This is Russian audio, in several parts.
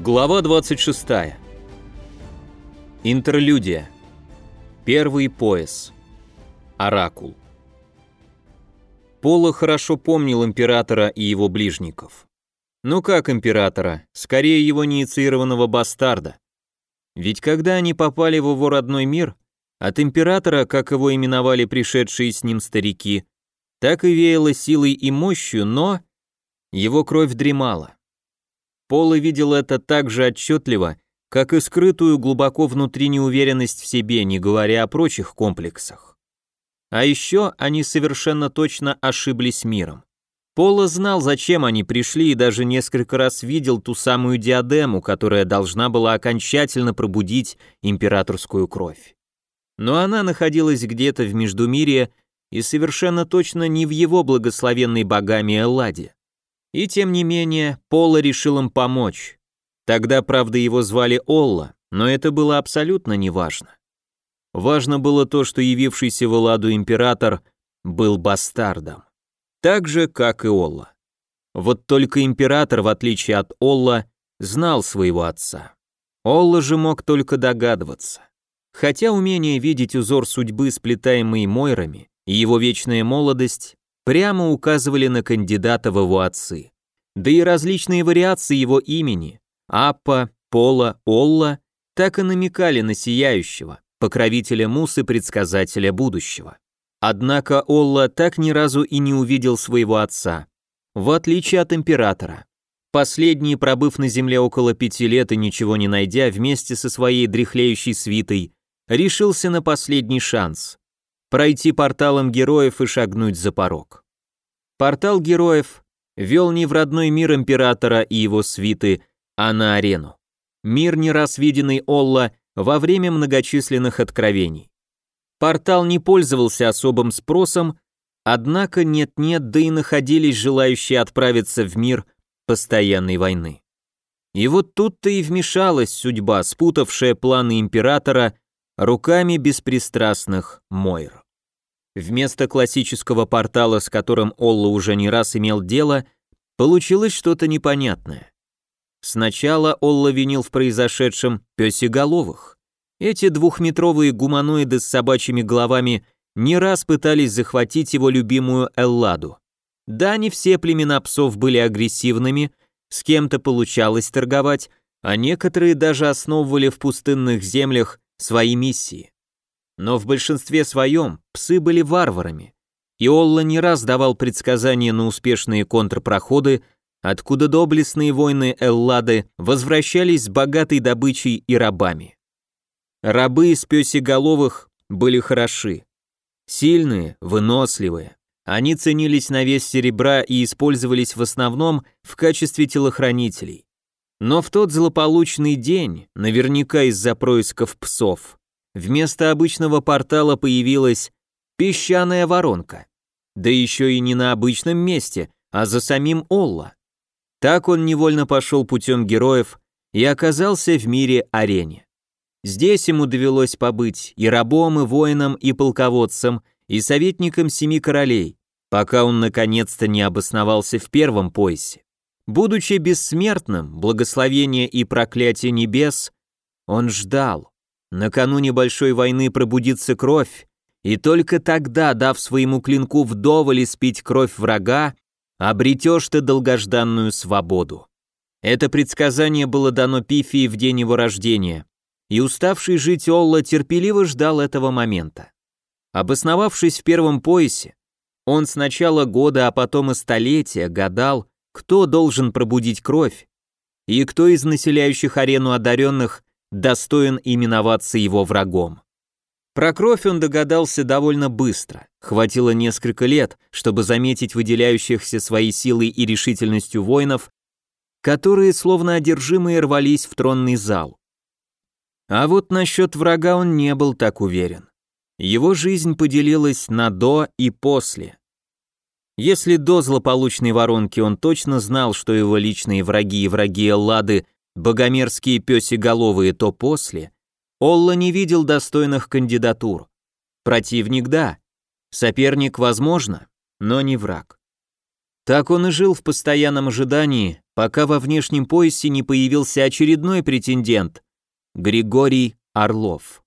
Глава 26. Интерлюдия. Первый пояс. Оракул. Пола хорошо помнил императора и его ближников. Ну как императора, скорее его неинициированного бастарда. Ведь когда они попали в его родной мир, от императора, как его именовали пришедшие с ним старики, так и веяло силой и мощью, но его кровь дремала. Пола видел это так же отчетливо, как и скрытую глубоко внутри неуверенность в себе, не говоря о прочих комплексах. А еще они совершенно точно ошиблись миром. Пола знал, зачем они пришли, и даже несколько раз видел ту самую диадему, которая должна была окончательно пробудить императорскую кровь. Но она находилась где-то в Междумирье и совершенно точно не в его благословенной богами Элладе. И тем не менее, Пола решил им помочь. Тогда, правда, его звали Олла, но это было абсолютно неважно. Важно было то, что явившийся в Элладу император был бастардом. Так же, как и Олла. Вот только император, в отличие от Олла, знал своего отца. Олла же мог только догадываться. Хотя умение видеть узор судьбы, сплетаемый Мойрами, и его вечная молодость прямо указывали на кандидата в его отцы. Да и различные вариации его имени – Аппа, Пола, Олла – так и намекали на сияющего, покровителя Мусы, предсказателя будущего. Однако Олла так ни разу и не увидел своего отца, в отличие от императора. Последний, пробыв на земле около пяти лет и ничего не найдя, вместе со своей дряхлеющей свитой, решился на последний шанс пройти порталом героев и шагнуть за порог. Портал героев вел не в родной мир императора и его свиты, а на арену. Мир, не раз виденный Олла во время многочисленных откровений. Портал не пользовался особым спросом, однако нет-нет, да и находились желающие отправиться в мир постоянной войны. И вот тут-то и вмешалась судьба, спутавшая планы императора руками беспристрастных Мойр. Вместо классического портала, с которым Олла уже не раз имел дело, получилось что-то непонятное. Сначала Олла винил в произошедшем пёсеголовых. Эти двухметровые гуманоиды с собачьими головами не раз пытались захватить его любимую Элладу. Да, не все племена псов были агрессивными, с кем-то получалось торговать, а некоторые даже основывали в пустынных землях свои миссии. Но в большинстве своем псы были варварами, и Олла не раз давал предсказания на успешные контрпроходы, откуда доблестные воины Эллады возвращались с богатой добычей и рабами. Рабы из пёсеголовых были хороши. Сильные, выносливые. Они ценились на вес серебра и использовались в основном в качестве телохранителей. Но в тот злополучный день, наверняка из-за происков псов, вместо обычного портала появилась песчаная воронка. Да еще и не на обычном месте, а за самим Олла. Так он невольно пошел путем героев и оказался в мире-арене. Здесь ему довелось побыть и рабом, и воином, и полководцем, и советником семи королей, пока он наконец-то не обосновался в первом поясе. Будучи бессмертным, благословение и проклятие небес, он ждал. Накануне большой войны пробудится кровь, и только тогда, дав своему клинку вдоволь испить кровь врага, обретешь ты долгожданную свободу. Это предсказание было дано Пифии в день его рождения, и уставший жить Олла терпеливо ждал этого момента. Обосновавшись в первом поясе, он с начала года, а потом и столетия гадал, кто должен пробудить кровь, и кто из населяющих арену одаренных достоин именоваться его врагом. Про кровь он догадался довольно быстро. Хватило несколько лет, чтобы заметить выделяющихся своей силой и решительностью воинов, которые словно одержимые рвались в тронный зал. А вот насчет врага он не был так уверен. Его жизнь поделилась на до и после. Если до злополучной воронки он точно знал, что его личные враги и враги Эллады – богомерзкие пёсеголовые, то после Олла не видел достойных кандидатур. Противник – да, соперник – возможно, но не враг. Так он и жил в постоянном ожидании, пока во внешнем поясе не появился очередной претендент – Григорий Орлов.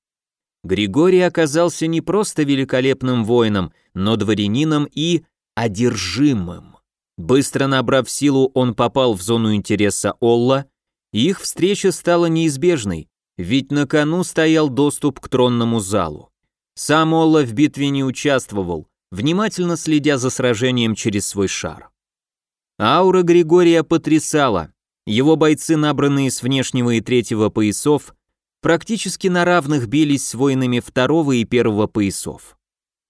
Григорий оказался не просто великолепным воином, но дворянином и одержимым. Быстро набрав силу, он попал в зону интереса Олла, и их встреча стала неизбежной, ведь на кону стоял доступ к тронному залу. Сам Олла в битве не участвовал, внимательно следя за сражением через свой шар. Аура Григория потрясала. Его бойцы, набранные с внешнего и третьего поясов, практически на равных бились с воинами второго и первого поясов.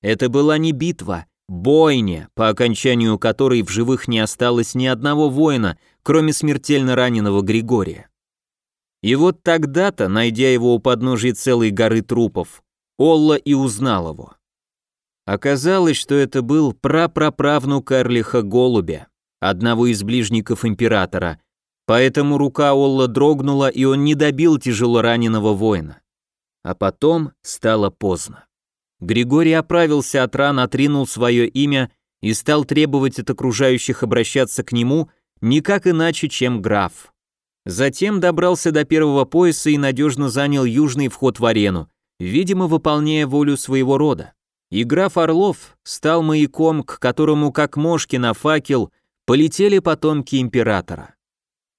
Это была не битва, бойня, по окончанию которой в живых не осталось ни одного воина, кроме смертельно раненого Григория. И вот тогда-то, найдя его у подножия целой горы трупов, Олла и узнал его. Оказалось, что это был прапраправнук Эрлиха Голубя, одного из ближников императора, поэтому рука Олла дрогнула, и он не добил тяжело раненого воина. А потом стало поздно. Григорий оправился от ран, отринул свое имя и стал требовать от окружающих обращаться к нему никак иначе, чем граф. Затем добрался до первого пояса и надежно занял южный вход в арену, видимо, выполняя волю своего рода. И граф Орлов стал маяком, к которому, как мошки на факел, полетели потомки императора.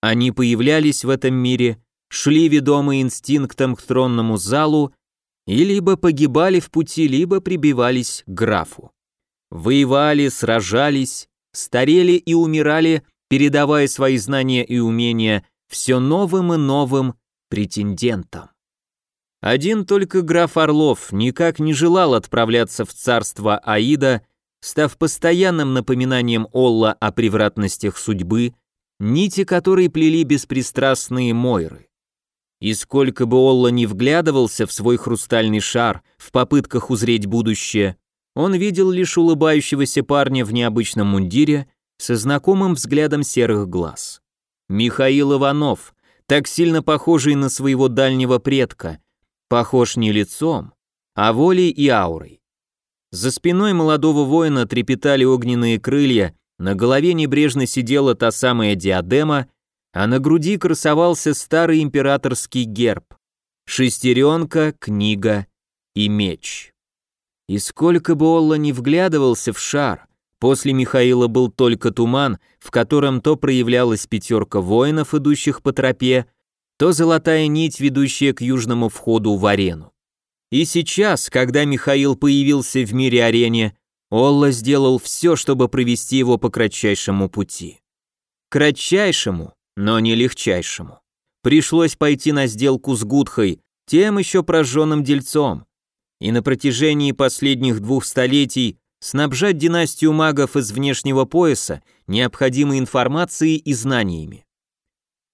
Они появлялись в этом мире, шли ведомые инстинктом к тронному залу и либо погибали в пути, либо прибивались к графу. Воевали, сражались, старели и умирали, передавая свои знания и умения все новым и новым претендентам. Один только граф Орлов никак не желал отправляться в царство Аида, став постоянным напоминанием Олла о превратностях судьбы, нити которой плели беспристрастные Мойры. И сколько бы Олла не вглядывался в свой хрустальный шар в попытках узреть будущее, он видел лишь улыбающегося парня в необычном мундире со знакомым взглядом серых глаз. Михаил Иванов, так сильно похожий на своего дальнего предка, похож не лицом, а волей и аурой. За спиной молодого воина трепетали огненные крылья, на голове небрежно сидела та самая диадема, а на груди красовался старый императорский герб. Шестеренка, книга и меч. И сколько бы Олла не вглядывался в шар, После Михаила был только туман, в котором то проявлялась пятерка воинов, идущих по тропе, то золотая нить, ведущая к южному входу в арену. И сейчас, когда Михаил появился в мире арене, Олла сделал все, чтобы провести его по кратчайшему пути. Кратчайшему, но не легчайшему. Пришлось пойти на сделку с Гудхой, тем еще прожженным дельцом. И на протяжении последних двух столетий снабжать династию магов из внешнего пояса необходимой информацией и знаниями.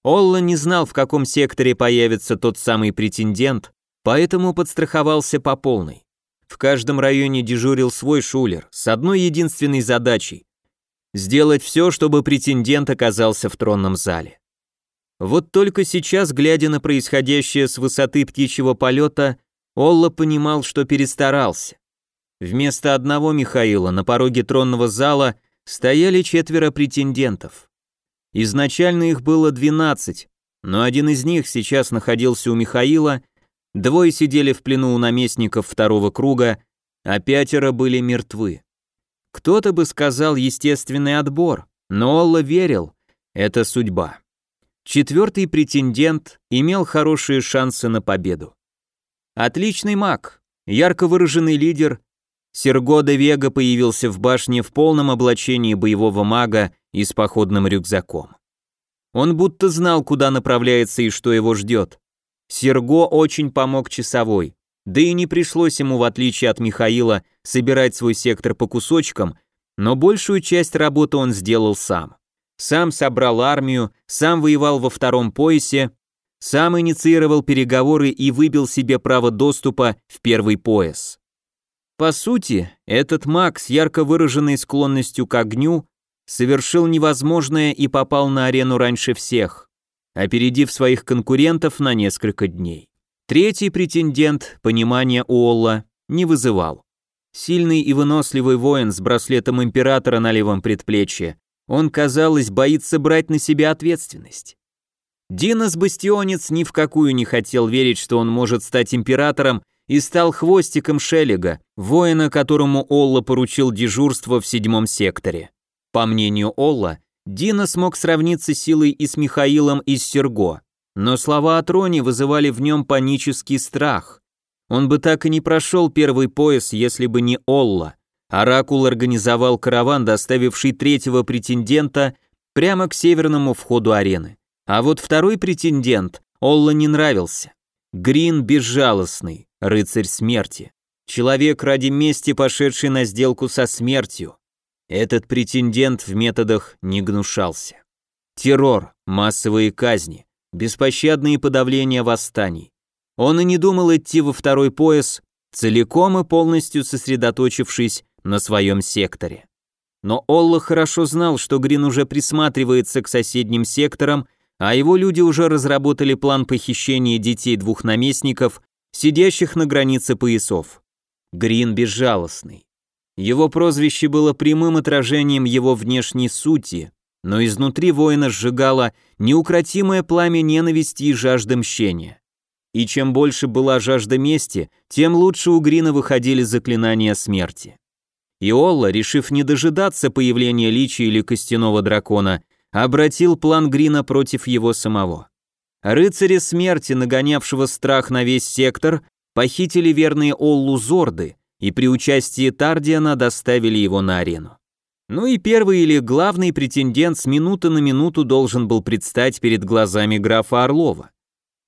Олла не знал, в каком секторе появится тот самый претендент, поэтому подстраховался по полной. В каждом районе дежурил свой шулер с одной единственной задачей – сделать все, чтобы претендент оказался в тронном зале. Вот только сейчас, глядя на происходящее с высоты птичьего полета, Олла понимал, что перестарался. Вместо одного Михаила на пороге тронного зала стояли четверо претендентов. Изначально их было 12, но один из них сейчас находился у Михаила, двое сидели в плену у наместников второго круга, а пятеро были мертвы. Кто-то бы сказал естественный отбор, но Олла верил, это судьба. Четвертый претендент имел хорошие шансы на победу. Отличный маг, ярко выраженный лидер Серго де Вега появился в башне в полном облачении боевого мага и с походным рюкзаком. Он будто знал, куда направляется и что его ждет. Серго очень помог часовой, да и не пришлось ему, в отличие от Михаила, собирать свой сектор по кусочкам, но большую часть работы он сделал сам. Сам собрал армию, сам воевал во втором поясе, сам инициировал переговоры и выбил себе право доступа в первый пояс. По сути, этот маг с ярко выраженной склонностью к огню совершил невозможное и попал на арену раньше всех, опередив своих конкурентов на несколько дней. Третий претендент, понимания Уолла, не вызывал. Сильный и выносливый воин с браслетом императора на левом предплечье, Он, казалось, боится брать на себя ответственность. Динос Бастионец ни в какую не хотел верить, что он может стать императором, и стал хвостиком Шеллига, воина, которому Олла поручил дежурство в седьмом секторе. По мнению Олла, Дина смог сравниться силой и с Михаилом из Серго, но слова о троне вызывали в нем панический страх. Он бы так и не прошел первый пояс, если бы не Олла. Оракул организовал караван, доставивший третьего претендента прямо к северному входу арены. А вот второй претендент Олла не нравился. Грин безжалостный, рыцарь смерти. Человек ради мести, пошедший на сделку со смертью. Этот претендент в методах не гнушался. Террор, массовые казни, беспощадные подавления восстаний. Он и не думал идти во второй пояс, целиком и полностью сосредоточившись на своем секторе. Но Олла хорошо знал, что Грин уже присматривается к соседним секторам, а его люди уже разработали план похищения детей двух наместников, сидящих на границе поясов. Грин безжалостный. Его прозвище было прямым отражением его внешней сути, но изнутри воина сжигало неукротимое пламя ненависти и жажды мщения. И чем больше была жажда мести, тем лучше у Грина выходили заклинания смерти. Иолла, решив не дожидаться появления личи или костяного дракона, обратил план Грина против его самого. Рыцари смерти, нагонявшего страх на весь сектор, похитили верные Оллу Зорды и при участии Тардиана доставили его на арену. Ну и первый или главный претендент с минуты на минуту должен был предстать перед глазами графа Орлова.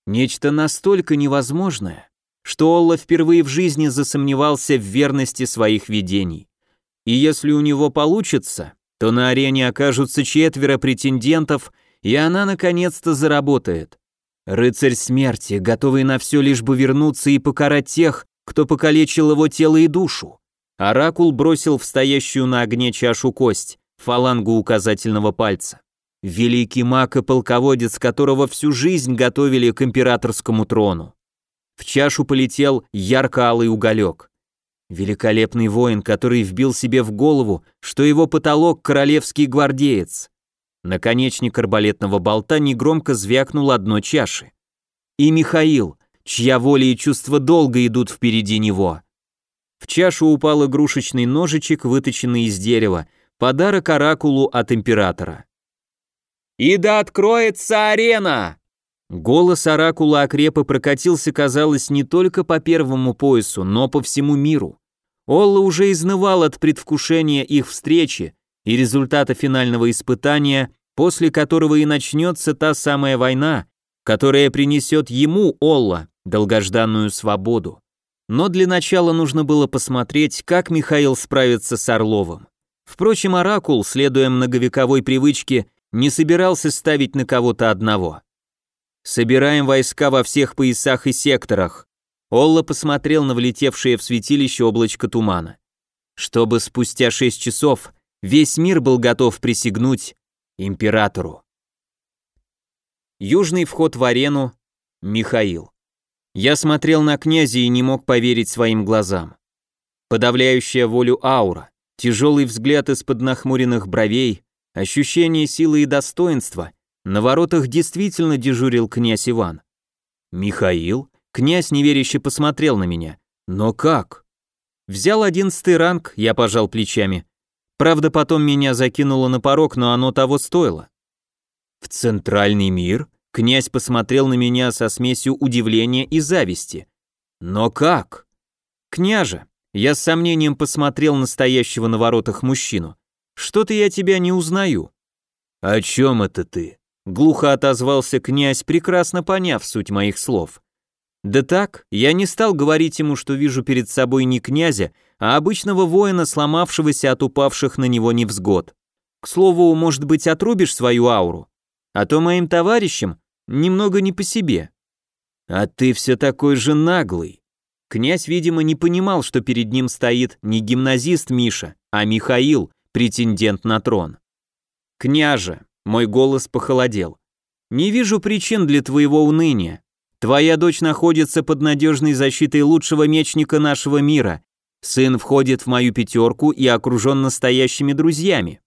Нечто настолько невозможное, что Олла впервые в жизни засомневался в верности своих видений. И если у него получится, то на арене окажутся четверо претендентов, и она наконец-то заработает. Рыцарь смерти, готовый на все лишь бы вернуться и покарать тех, кто покалечил его тело и душу. Оракул бросил в стоящую на огне чашу кость, фалангу указательного пальца. Великий маг и полководец, которого всю жизнь готовили к императорскому трону. В чашу полетел ярко-алый уголек. Великолепный воин, который вбил себе в голову, что его потолок королевский гвардеец. Наконечник арбалетного болта негромко звякнул одной чаши. И Михаил, чья воля и чувство долго идут впереди него. В чашу упал игрушечный ножичек, выточенный из дерева, подарок оракулу от императора. «И да откроется арена!» Голос оракула окрепа прокатился, казалось, не только по первому поясу, но по всему миру. Олла уже изнывал от предвкушения их встречи и результата финального испытания, после которого и начнется та самая война, которая принесет ему, Олла, долгожданную свободу. Но для начала нужно было посмотреть, как Михаил справится с Орловым. Впрочем, Оракул, следуя многовековой привычке, не собирался ставить на кого-то одного. «Собираем войска во всех поясах и секторах», Олла посмотрел на влетевшее в святилище облачко тумана. Чтобы спустя шесть часов весь мир был готов присягнуть императору. Южный вход в арену. Михаил. Я смотрел на князя и не мог поверить своим глазам. Подавляющая волю аура, тяжелый взгляд из-под нахмуренных бровей, ощущение силы и достоинства. На воротах действительно дежурил князь Иван. Михаил? Князь неверяще посмотрел на меня. Но как? Взял одиннадцатый ранг, я пожал плечами. Правда, потом меня закинуло на порог, но оно того стоило. В центральный мир князь посмотрел на меня со смесью удивления и зависти. Но как? Княже, я с сомнением посмотрел на стоящего на воротах мужчину. Что-то я тебя не узнаю. О чем это ты? Глухо отозвался князь, прекрасно поняв суть моих слов. Да так, я не стал говорить ему, что вижу перед собой не князя, а обычного воина, сломавшегося от упавших на него невзгод. К слову, может быть, отрубишь свою ауру? А то моим товарищам немного не по себе. А ты все такой же наглый. Князь, видимо, не понимал, что перед ним стоит не гимназист Миша, а Михаил, претендент на трон. «Княже», — мой голос похолодел, — «не вижу причин для твоего уныния. Твоя дочь находится под надежной защитой лучшего мечника нашего мира. Сын входит в мою пятерку и окружен настоящими друзьями.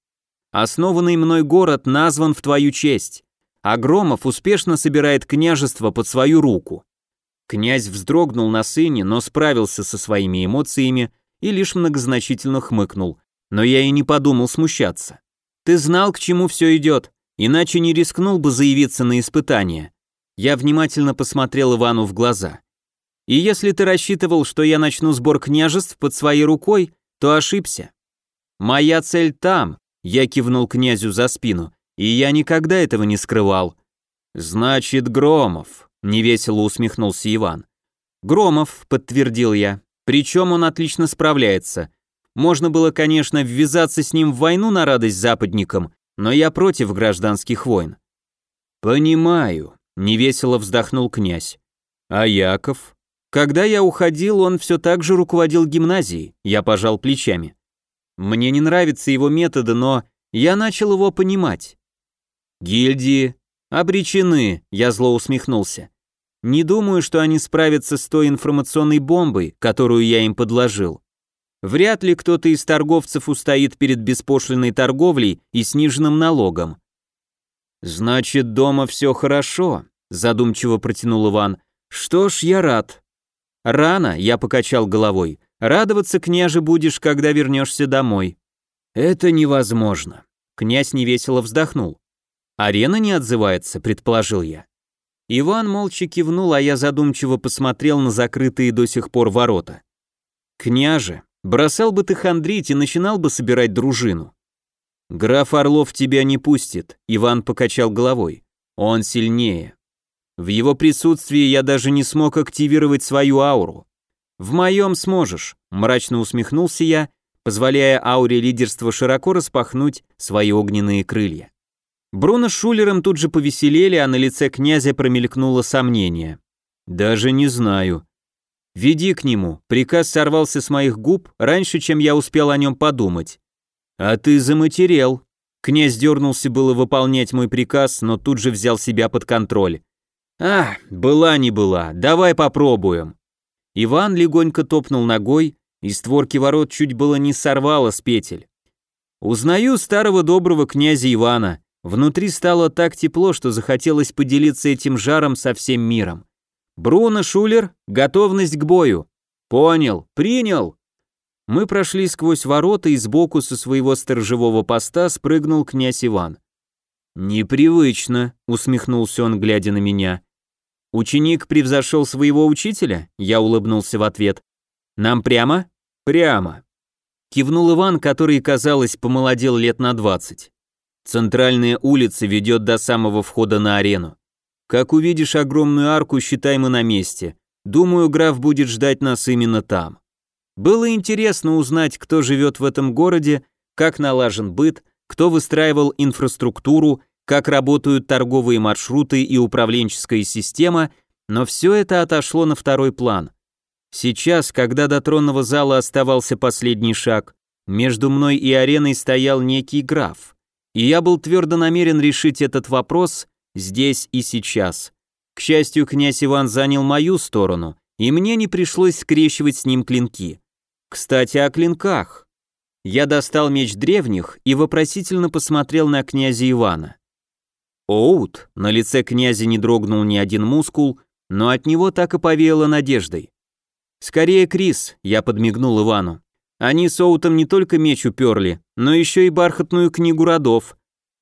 Основанный мной город назван в твою честь, а успешно собирает княжество под свою руку. Князь вздрогнул на сыне, но справился со своими эмоциями и лишь многозначительно хмыкнул, но я и не подумал смущаться. Ты знал, к чему все идет, иначе не рискнул бы заявиться на испытание. Я внимательно посмотрел Ивану в глаза. И если ты рассчитывал, что я начну сбор княжеств под своей рукой, то ошибся. Моя цель там, я кивнул князю за спину, и я никогда этого не скрывал. Значит, Громов, невесело усмехнулся Иван. Громов, подтвердил я. Причем он отлично справляется. Можно было, конечно, ввязаться с ним в войну на радость западникам, но я против гражданских войн. Понимаю, невесело вздохнул князь. А Яков? Когда я уходил, он все так же руководил гимназией, я пожал плечами. Мне не нравятся его методы, но я начал его понимать. Гильдии обречены, я зло усмехнулся. Не думаю, что они справятся с той информационной бомбой, которую я им подложил. Вряд ли кто-то из торговцев устоит перед беспошлиной торговлей и сниженным налогом. Значит, дома все хорошо, задумчиво протянул Иван. Что ж, я рад. Рано, я покачал головой. Радоваться, княже, будешь, когда вернешься домой. Это невозможно. Князь невесело вздохнул. Арена не отзывается, предположил я. Иван молча кивнул, а я задумчиво посмотрел на закрытые до сих пор ворота. Княже, бросал бы ты хандрить и начинал бы собирать дружину. Граф Орлов тебя не пустит, Иван покачал головой. Он сильнее. В его присутствии я даже не смог активировать свою ауру. В моем сможешь, мрачно усмехнулся я, позволяя ауре лидерства широко распахнуть свои огненные крылья. Бруно с Шулером тут же повеселели, а на лице князя промелькнуло сомнение. Даже не знаю. Веди к нему. Приказ сорвался с моих губ раньше, чем я успел о нем подумать. А ты заматерел. Князь дернулся было выполнять мой приказ, но тут же взял себя под контроль. «А, была не была, давай попробуем». Иван легонько топнул ногой, и створки ворот чуть было не сорвало с петель. Узнаю старого доброго князя Ивана. Внутри стало так тепло, что захотелось поделиться этим жаром со всем миром. Бруно Шулер, готовность к бою. Понял, принял. Мы прошли сквозь ворота и сбоку со своего сторожевого поста спрыгнул князь Иван. «Непривычно», — усмехнулся он, глядя на меня. «Ученик превзошел своего учителя?» Я улыбнулся в ответ. «Нам прямо?» «Прямо». Кивнул Иван, который, казалось, помолодел лет на двадцать. Центральная улица ведет до самого входа на арену. Как увидишь огромную арку, считай мы на месте. Думаю, граф будет ждать нас именно там. Было интересно узнать, кто живет в этом городе, как налажен быт, кто выстраивал инфраструктуру, как работают торговые маршруты и управленческая система, но все это отошло на второй план. Сейчас, когда до тронного зала оставался последний шаг, между мной и ареной стоял некий граф, и я был твердо намерен решить этот вопрос здесь и сейчас. К счастью, князь Иван занял мою сторону, и мне не пришлось скрещивать с ним клинки. Кстати, о клинках. Я достал меч древних и вопросительно посмотрел на князя Ивана. Оут, на лице князя не дрогнул ни один мускул, но от него так и повеяло надеждой. «Скорее, Крис», — я подмигнул Ивану. «Они с Оутом не только меч уперли, но еще и бархатную книгу родов».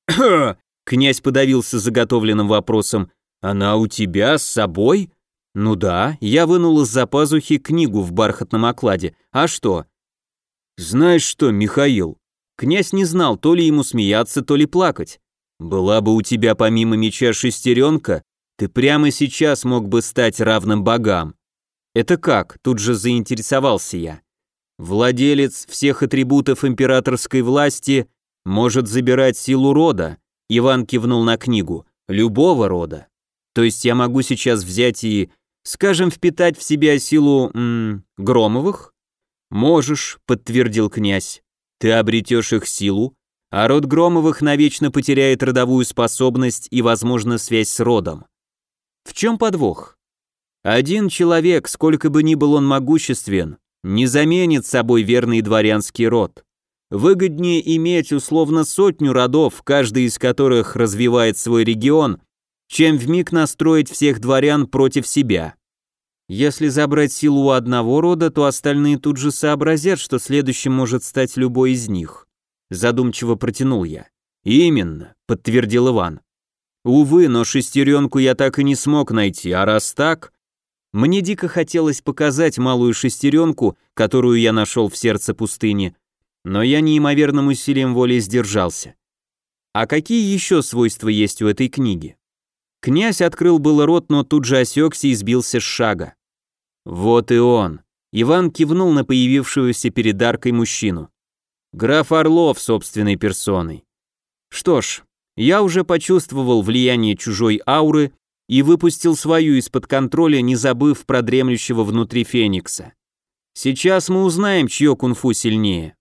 Князь подавился заготовленным вопросом. «Она у тебя с собой?» «Ну да, я вынул из-за пазухи книгу в бархатном окладе. А что? «Знаешь что, Михаил?» Князь не знал, то ли ему смеяться, то ли плакать. «Была бы у тебя помимо меча шестеренка, ты прямо сейчас мог бы стать равным богам». «Это как?» – тут же заинтересовался я. «Владелец всех атрибутов императорской власти может забирать силу рода», – Иван кивнул на книгу, – «любого рода. То есть я могу сейчас взять и, скажем, впитать в себя силу, м Громовых?» «Можешь», — подтвердил князь. «Ты обретешь их силу, а род Громовых навечно потеряет родовую способность и, возможно, связь с родом». В чем подвох? Один человек, сколько бы ни был он могуществен, не заменит собой верный дворянский род. Выгоднее иметь условно сотню родов, каждый из которых развивает свой регион, чем вмиг настроить всех дворян против себя. Если забрать силу у одного рода, то остальные тут же сообразят, что следующим может стать любой из них. Задумчиво протянул я. Именно, подтвердил Иван. Увы, но шестеренку я так и не смог найти, а раз так... Мне дико хотелось показать малую шестеренку, которую я нашел в сердце пустыни, но я неимоверным усилием воли сдержался. А какие еще свойства есть у этой книги? Князь открыл было рот, но тут же осекся и сбился с шага. Вот и он. Иван кивнул на появившегося перед аркой мужчину. Граф Орлов собственной персоной. Что ж, я уже почувствовал влияние чужой ауры и выпустил свою из-под контроля, не забыв про дремлющего внутри Феникса. Сейчас мы узнаем, чье кунфу сильнее.